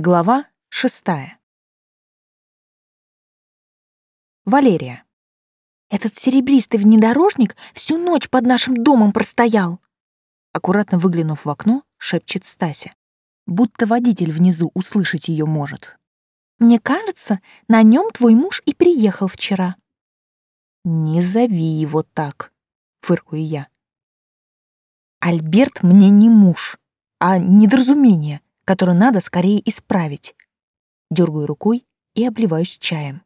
Глава шестая. Валерия. «Этот серебристый внедорожник всю ночь под нашим домом простоял!» Аккуратно выглянув в окно, шепчет Стася. Будто водитель внизу услышать ее может. «Мне кажется, на нем твой муж и приехал вчера». «Не зови его так», — фыркаю я. «Альберт мне не муж, а недоразумение который надо скорее исправить. Дергаю рукой и обливаюсь чаем.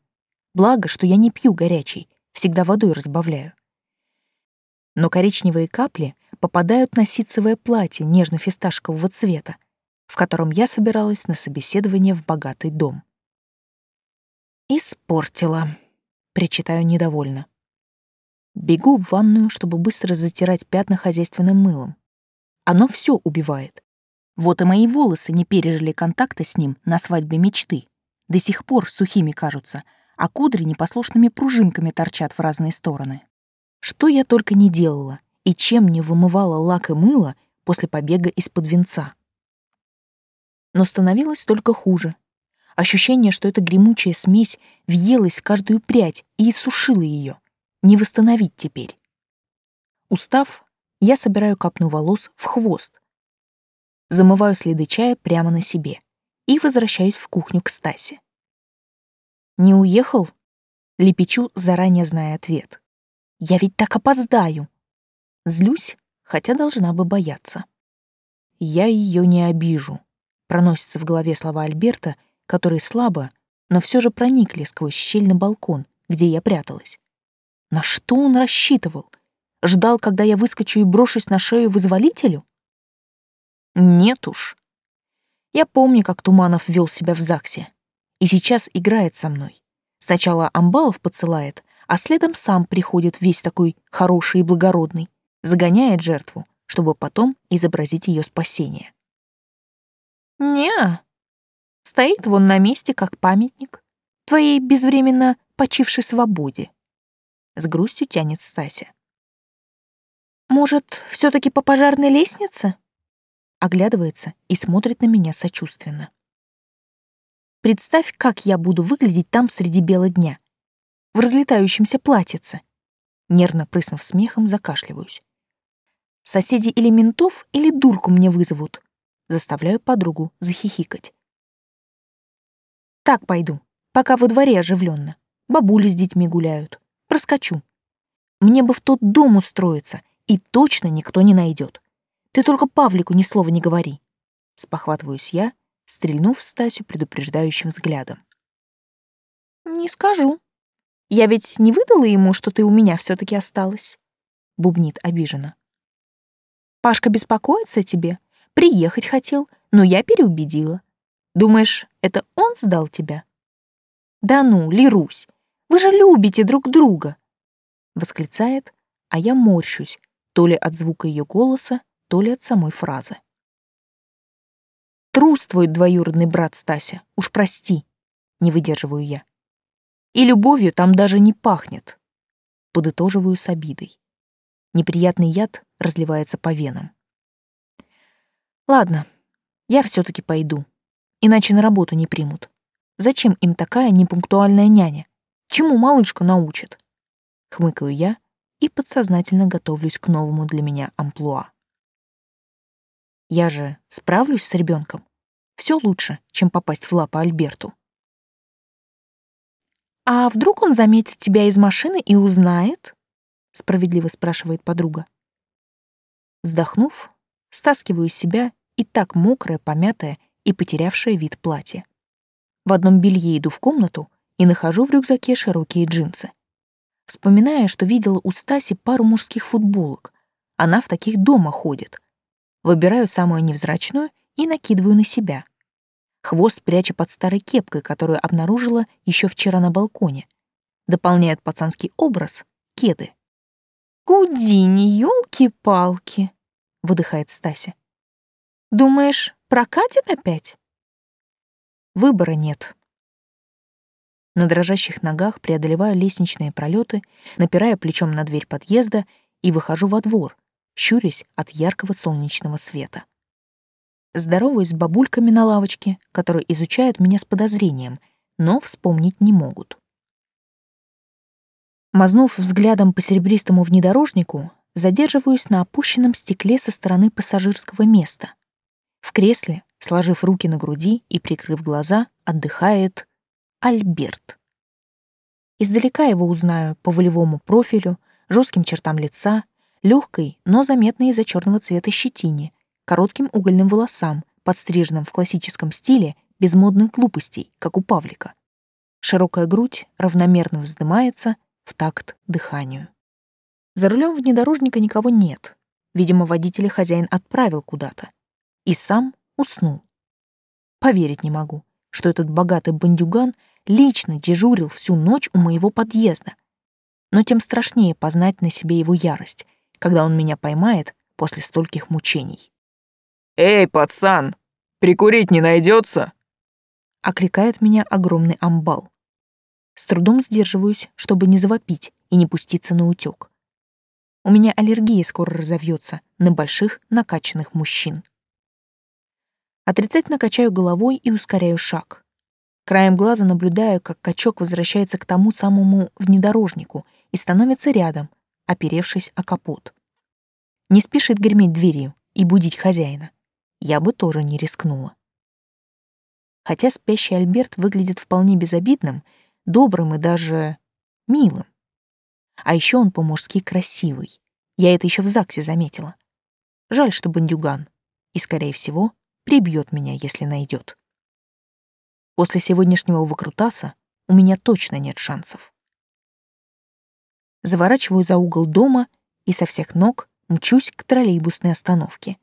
Благо, что я не пью горячий, всегда водой разбавляю. Но коричневые капли попадают на ситцевое платье нежно-фисташкового цвета, в котором я собиралась на собеседование в богатый дом. «Испортила», — причитаю недовольно. Бегу в ванную, чтобы быстро затирать пятна хозяйственным мылом. Оно все убивает. Вот и мои волосы не пережили контакта с ним на свадьбе мечты. До сих пор сухими кажутся, а кудри непослушными пружинками торчат в разные стороны. Что я только не делала и чем не вымывала лак и мыло после побега из-под венца. Но становилось только хуже. Ощущение, что эта гремучая смесь въелась в каждую прядь и иссушила ее. Не восстановить теперь. Устав, я собираю капну волос в хвост, замываю следы чая прямо на себе и возвращаюсь в кухню к Стасе. «Не уехал?» — лепечу, заранее зная ответ. «Я ведь так опоздаю!» Злюсь, хотя должна бы бояться. «Я ее не обижу», — проносятся в голове слова Альберта, которые слабо, но все же проникли сквозь щель на балкон, где я пряталась. На что он рассчитывал? Ждал, когда я выскочу и брошусь на шею вызволителю? Нет уж. Я помню, как Туманов вел себя в ЗАГСе. И сейчас играет со мной. Сначала Амбалов поцелает, а следом сам приходит весь такой хороший и благородный, загоняет жертву, чтобы потом изобразить ее спасение. не Стоит вон на месте, как памятник, твоей безвременно почившей свободе. С грустью тянет Стася. Может, все таки по пожарной лестнице? Оглядывается и смотрит на меня сочувственно. Представь, как я буду выглядеть там среди бела дня. В разлетающемся платьице. Нервно прыснув смехом, закашливаюсь. Соседи или ментов, или дурку мне вызовут. Заставляю подругу захихикать. Так пойду, пока во дворе оживленно. Бабули с детьми гуляют. Проскочу. Мне бы в тот дом устроиться, и точно никто не найдет. Ты только Павлику ни слова не говори. Спохватываюсь я, стрельнув Стасю предупреждающим взглядом. Не скажу. Я ведь не выдала ему, что ты у меня все таки осталась. Бубнит обиженно. Пашка беспокоится о тебе, приехать хотел, но я переубедила. Думаешь, это он сдал тебя? Да ну, Лирусь, вы же любите друг друга, восклицает, а я морщусь, то ли от звука ее голоса, то ли от самой фразы. Трус твой двоюродный брат Стася, уж прости, не выдерживаю я. И любовью там даже не пахнет. Подытоживаю с обидой. Неприятный яд разливается по венам. Ладно, я все таки пойду, иначе на работу не примут. Зачем им такая непунктуальная няня? Чему малышка научит? Хмыкаю я и подсознательно готовлюсь к новому для меня амплуа. Я же справлюсь с ребенком. Все лучше, чем попасть в лапы Альберту. А вдруг он заметит тебя из машины и узнает? справедливо спрашивает подруга. Вздохнув, стаскиваю из себя и так мокрое, помятое и потерявшее вид платье. В одном белье иду в комнату и нахожу в рюкзаке широкие джинсы. Вспоминая, что видела у Стаси пару мужских футболок. Она в таких дома ходит. Выбираю самую невзрачную и накидываю на себя. Хвост прячу под старой кепкой, которую обнаружила еще вчера на балконе. Дополняет пацанский образ — кеды. «Гудини, елки-палки!» — выдыхает Стася. «Думаешь, прокатит опять?» Выбора нет. На дрожащих ногах преодолеваю лестничные пролеты, напирая плечом на дверь подъезда и выхожу во двор, щурясь от яркого солнечного света. Здороваюсь с бабульками на лавочке, которые изучают меня с подозрением, но вспомнить не могут. Мазнув взглядом по серебристому внедорожнику, задерживаюсь на опущенном стекле со стороны пассажирского места. В кресле, сложив руки на груди и прикрыв глаза, отдыхает Альберт. Издалека его узнаю по волевому профилю, жестким чертам лица, легкой, но заметной из-за черного цвета щетине, коротким угольным волосам, подстриженным в классическом стиле, без модных глупостей, как у Павлика. Широкая грудь равномерно вздымается в такт дыханию. За рулем внедорожника никого нет. Видимо, водителя хозяин отправил куда-то. И сам уснул. Поверить не могу, что этот богатый бандюган лично дежурил всю ночь у моего подъезда. Но тем страшнее познать на себе его ярость, когда он меня поймает после стольких мучений. «Эй, пацан, прикурить не найдется? Окликает меня огромный амбал. С трудом сдерживаюсь, чтобы не завопить и не пуститься на утёк. У меня аллергия скоро разовьется на больших накачанных мужчин. Отрицательно качаю головой и ускоряю шаг. Краем глаза наблюдаю, как качок возвращается к тому самому внедорожнику и становится рядом, оперевшись о капот. Не спешит греметь дверью и будить хозяина я бы тоже не рискнула. Хотя спящий Альберт выглядит вполне безобидным, добрым и даже милым. А еще он по-мужски красивый. Я это еще в ЗАГСе заметила. Жаль, что бандюган. И, скорее всего, прибьет меня, если найдет. После сегодняшнего выкрутаса у меня точно нет шансов. Заворачиваю за угол дома и со всех ног мчусь к троллейбусной остановке.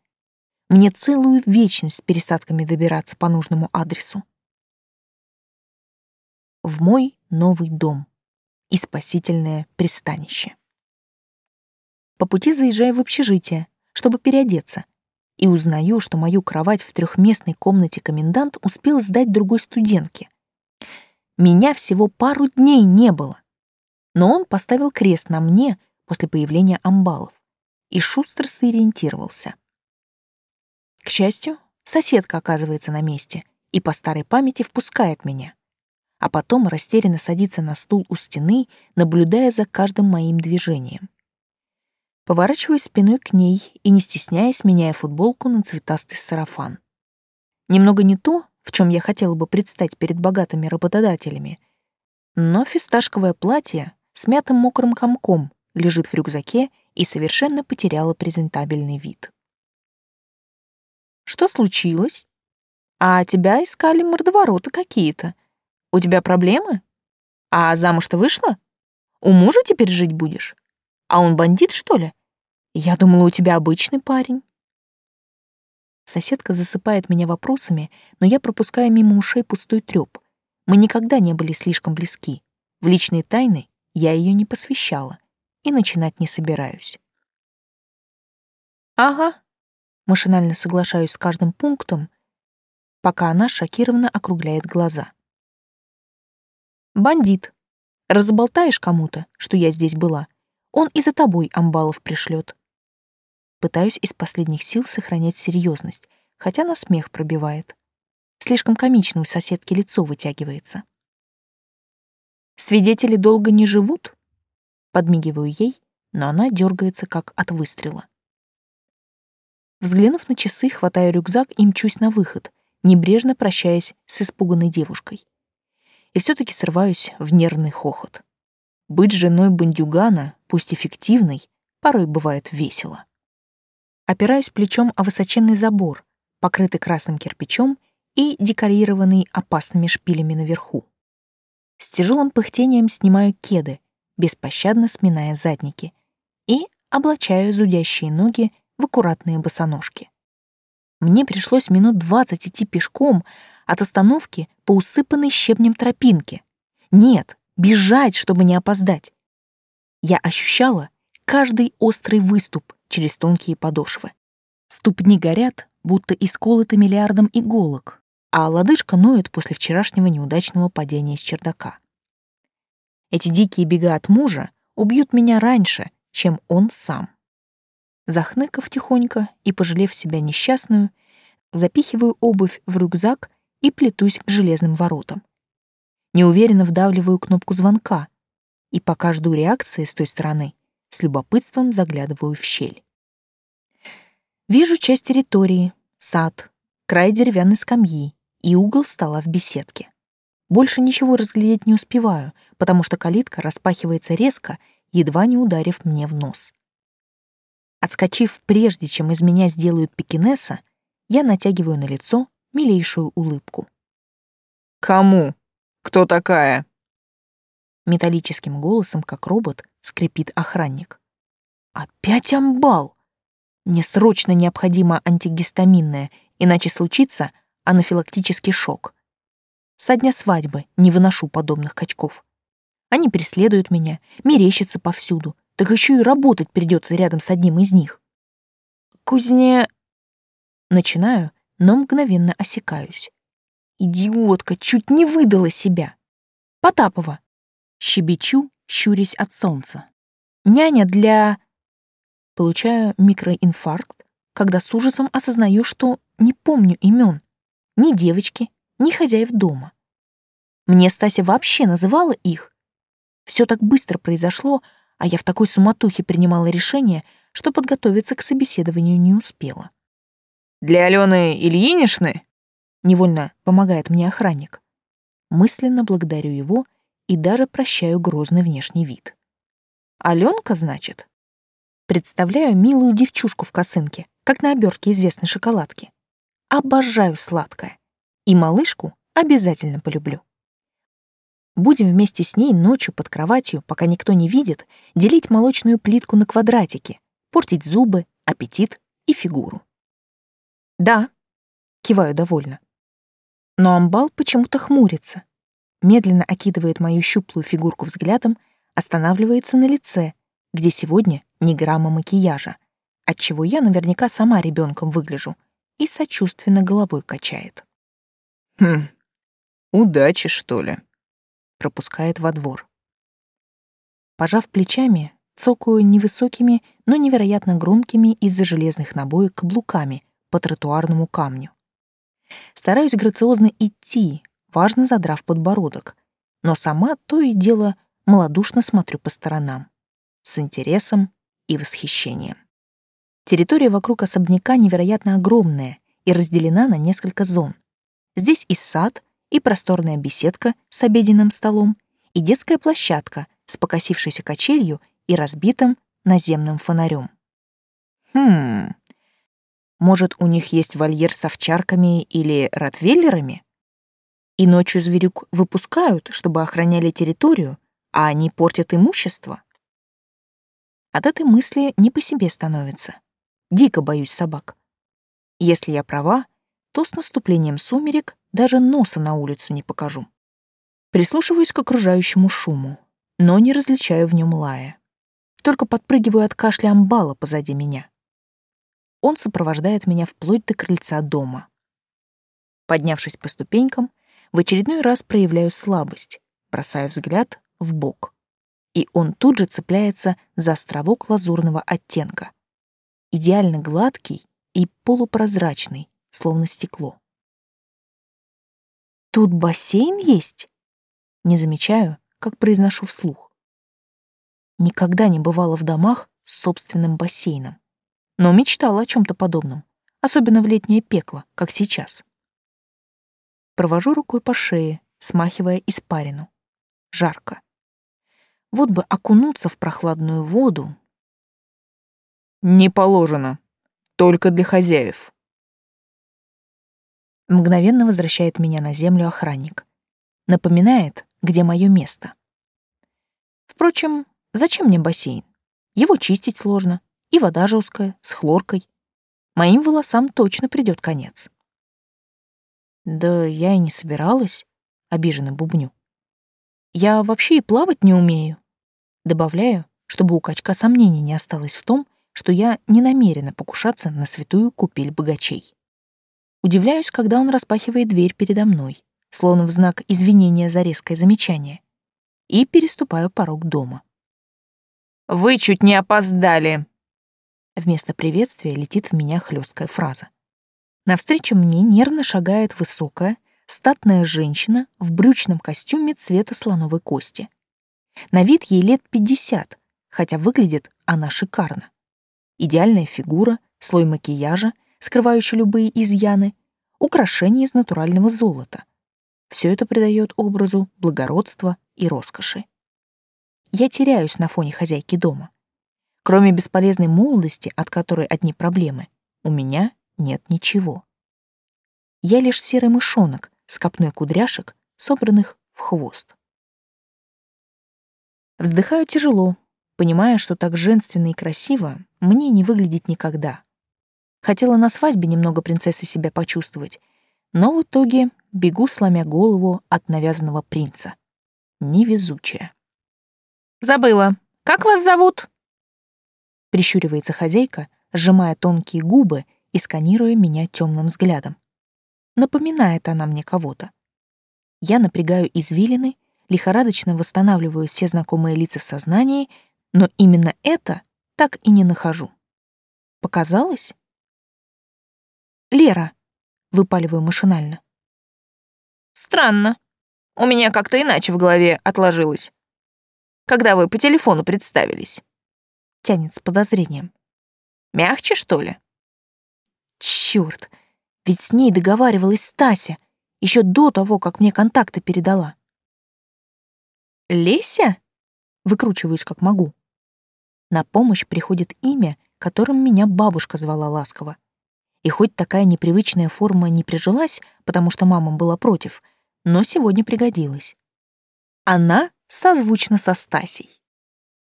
Мне целую вечность с пересадками добираться по нужному адресу. В мой новый дом и спасительное пристанище. По пути заезжаю в общежитие, чтобы переодеться, и узнаю, что мою кровать в трехместной комнате комендант успел сдать другой студентке. Меня всего пару дней не было, но он поставил крест на мне после появления амбалов и шустро сориентировался. К счастью, соседка оказывается на месте и по старой памяти впускает меня, а потом растерянно садится на стул у стены, наблюдая за каждым моим движением. Поворачиваюсь спиной к ней и, не стесняясь, меняя футболку на цветастый сарафан. Немного не то, в чем я хотела бы предстать перед богатыми работодателями, но фисташковое платье с мятым мокрым комком лежит в рюкзаке и совершенно потеряло презентабельный вид. Что случилось? А тебя искали мордовороты какие-то. У тебя проблемы? А замуж-то вышла? У мужа теперь жить будешь? А он бандит, что ли? Я думала, у тебя обычный парень. Соседка засыпает меня вопросами, но я пропускаю мимо ушей пустой трёп. Мы никогда не были слишком близки. В личные тайны я ее не посвящала и начинать не собираюсь. Ага, Машинально соглашаюсь с каждым пунктом, пока она шокированно округляет глаза. «Бандит. Разболтаешь кому-то, что я здесь была, он и за тобой амбалов пришлет. Пытаюсь из последних сил сохранять серьезность, хотя на смех пробивает. Слишком комично у соседки лицо вытягивается. «Свидетели долго не живут?» Подмигиваю ей, но она дергается, как от выстрела. Взглянув на часы, хватаю рюкзак и мчусь на выход, небрежно прощаясь с испуганной девушкой. И все таки срываюсь в нервный хохот. Быть женой бандюгана, пусть эффективной, порой бывает весело. Опираюсь плечом о высоченный забор, покрытый красным кирпичом и декорированный опасными шпилями наверху. С тяжелым пыхтением снимаю кеды, беспощадно сминая задники, и облачаю зудящие ноги в аккуратные босоножки. Мне пришлось минут двадцать идти пешком от остановки по усыпанной щебнем тропинке. Нет, бежать, чтобы не опоздать. Я ощущала каждый острый выступ через тонкие подошвы. Ступни горят, будто исколоты миллиардом иголок, а лодыжка ноет после вчерашнего неудачного падения с чердака. Эти дикие бега от мужа убьют меня раньше, чем он сам. Захныкав тихонько и пожалев себя несчастную, запихиваю обувь в рюкзак и плетусь к железным воротам. Неуверенно вдавливаю кнопку звонка и пока жду реакции с той стороны, с любопытством заглядываю в щель. Вижу часть территории, сад, край деревянной скамьи и угол стола в беседке. Больше ничего разглядеть не успеваю, потому что калитка распахивается резко, едва не ударив мне в нос. Отскочив прежде, чем из меня сделают пекинеса, я натягиваю на лицо милейшую улыбку. «Кому? Кто такая?» Металлическим голосом, как робот, скрипит охранник. «Опять амбал! Мне срочно необходимо антигистаминное, иначе случится анафилактический шок. Со дня свадьбы не выношу подобных качков. Они преследуют меня, мерещатся повсюду, так еще и работать придется рядом с одним из них. Кузне... Начинаю, но мгновенно осекаюсь. Идиотка чуть не выдала себя. Потапова. Щебечу, щурясь от солнца. Няня для... Получаю микроинфаркт, когда с ужасом осознаю, что не помню имен ни девочки, ни хозяев дома. Мне Стася вообще называла их. Все так быстро произошло, а я в такой суматохе принимала решение, что подготовиться к собеседованию не успела. «Для Алены Ильинишны?» — невольно помогает мне охранник. Мысленно благодарю его и даже прощаю грозный внешний вид. «Аленка, значит?» Представляю милую девчушку в косынке, как на обертке известной шоколадки. Обожаю сладкое. И малышку обязательно полюблю. Будем вместе с ней ночью под кроватью, пока никто не видит, делить молочную плитку на квадратики, портить зубы, аппетит и фигуру. Да, киваю довольно. Но амбал почему-то хмурится, медленно окидывает мою щуплую фигурку взглядом, останавливается на лице, где сегодня ни грамма макияжа, отчего я наверняка сама ребенком выгляжу, и сочувственно головой качает. «Хм, удачи, что ли?» пропускает во двор. Пожав плечами, цокаю невысокими, но невероятно громкими из-за железных набоек каблуками по тротуарному камню. Стараюсь грациозно идти, важно задрав подбородок, но сама то и дело малодушно смотрю по сторонам, с интересом и восхищением. Территория вокруг особняка невероятно огромная и разделена на несколько зон. Здесь и сад, и просторная беседка с обеденным столом, и детская площадка с покосившейся качелью и разбитым наземным фонарем. Хм, может, у них есть вольер с овчарками или ротвейлерами? И ночью зверюк выпускают, чтобы охраняли территорию, а они портят имущество? От этой мысли не по себе становится. Дико боюсь собак. Если я права, то с наступлением сумерек даже носа на улицу не покажу. Прислушиваюсь к окружающему шуму, но не различаю в нем лая. Только подпрыгиваю от кашля амбала позади меня. Он сопровождает меня вплоть до крыльца дома. Поднявшись по ступенькам, в очередной раз проявляю слабость, бросаю взгляд в бок. И он тут же цепляется за островок лазурного оттенка. Идеально гладкий и полупрозрачный, словно стекло. Тут бассейн есть? Не замечаю, как произношу вслух. Никогда не бывала в домах с собственным бассейном, но мечтала о чем то подобном, особенно в летнее пекло, как сейчас. Провожу рукой по шее, смахивая испарину. Жарко. Вот бы окунуться в прохладную воду. Не положено. Только для хозяев. Мгновенно возвращает меня на землю охранник. Напоминает, где мое место. Впрочем, зачем мне бассейн? Его чистить сложно, и вода жесткая, с хлоркой. Моим волосам точно придет конец. Да я и не собиралась, обиженно бубню. Я вообще и плавать не умею. Добавляю, чтобы у качка сомнений не осталось в том, что я не намерена покушаться на святую купель богачей. Удивляюсь, когда он распахивает дверь передо мной, словно в знак извинения за резкое замечание, и переступаю порог дома. «Вы чуть не опоздали!» Вместо приветствия летит в меня хлесткая фраза. Навстречу мне нервно шагает высокая, статная женщина в брючном костюме цвета слоновой кости. На вид ей лет 50, хотя выглядит она шикарно. Идеальная фигура, слой макияжа, скрывающий любые изъяны, украшения из натурального золота. Все это придает образу благородства и роскоши. Я теряюсь на фоне хозяйки дома. Кроме бесполезной молодости, от которой одни проблемы, у меня нет ничего. Я лишь серый мышонок с копной кудряшек, собранных в хвост. Вздыхаю тяжело, понимая, что так женственно и красиво мне не выглядит никогда. Хотела на свадьбе немного принцессы себя почувствовать, но в итоге бегу, сломя голову от навязанного принца. Невезучая. «Забыла. Как вас зовут?» Прищуривается хозяйка, сжимая тонкие губы и сканируя меня темным взглядом. Напоминает она мне кого-то. Я напрягаю извилины, лихорадочно восстанавливаю все знакомые лица в сознании, но именно это так и не нахожу. Показалось? «Лера», — выпаливаю машинально. «Странно. У меня как-то иначе в голове отложилось. Когда вы по телефону представились?» Тянет с подозрением. «Мягче, что ли?» Чёрт, ведь с ней договаривалась Стася еще до того, как мне контакты передала. «Леся?» — выкручиваюсь как могу. На помощь приходит имя, которым меня бабушка звала ласково. И хоть такая непривычная форма не прижилась, потому что мама была против, но сегодня пригодилась. Она созвучна со Стасей.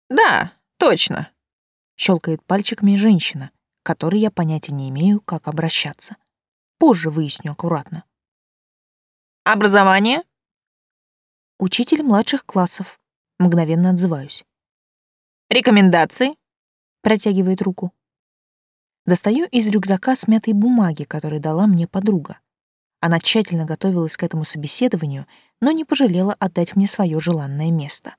«Да, точно», — щелкает пальчиками женщина, которой я понятия не имею, как обращаться. Позже выясню аккуратно. «Образование?» «Учитель младших классов», — мгновенно отзываюсь. «Рекомендации?» — протягивает руку. Достаю из рюкзака смятые бумаги, которые дала мне подруга. Она тщательно готовилась к этому собеседованию, но не пожалела отдать мне свое желанное место.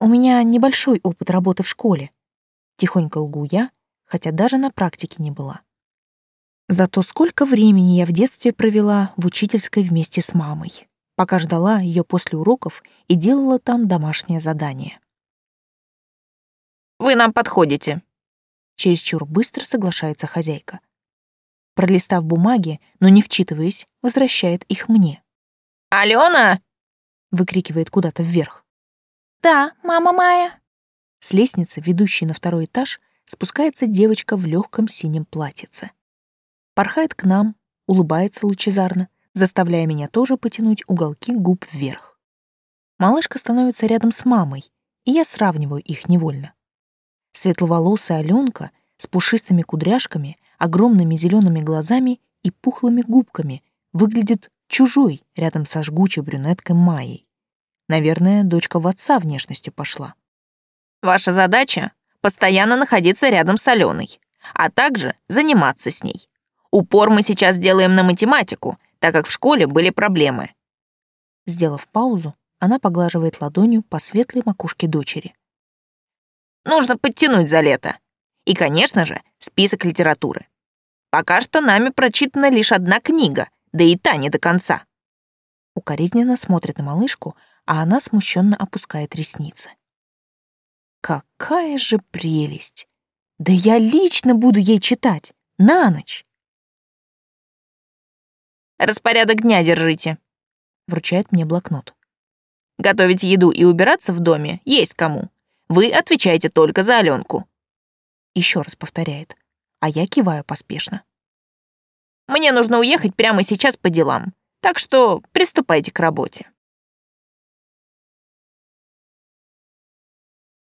У меня небольшой опыт работы в школе. Тихонько лгу я, хотя даже на практике не была. Зато сколько времени я в детстве провела в учительской вместе с мамой, пока ждала ее после уроков и делала там домашнее задание. «Вы нам подходите», — чересчур быстро соглашается хозяйка. Пролистав бумаги, но не вчитываясь, возвращает их мне. «Алена!» — выкрикивает куда-то вверх. «Да, мама Майя». С лестницы, ведущей на второй этаж, спускается девочка в легком синем платьице. Порхает к нам, улыбается лучезарно, заставляя меня тоже потянуть уголки губ вверх. Малышка становится рядом с мамой, и я сравниваю их невольно. Светловолосая Аленка с пушистыми кудряшками, огромными зелеными глазами и пухлыми губками выглядит чужой рядом со жгучей брюнеткой Майей. Наверное, дочка в отца внешностью пошла. «Ваша задача постоянно находиться рядом с Аленой, а также заниматься с ней. Упор мы сейчас делаем на математику, так как в школе были проблемы. Сделав паузу, она поглаживает ладонью по светлой макушке дочери. Нужно подтянуть за лето. И, конечно же, список литературы. Пока что нами прочитана лишь одна книга, да и та не до конца. Укоризненно смотрит на малышку, а она смущенно опускает ресницы. Какая же прелесть! Да я лично буду ей читать, на ночь. Распорядок дня держите. Вручает мне блокнот. Готовить еду и убираться в доме есть кому. Вы отвечаете только за Аленку. Еще раз повторяет, а я киваю поспешно. Мне нужно уехать прямо сейчас по делам, так что приступайте к работе.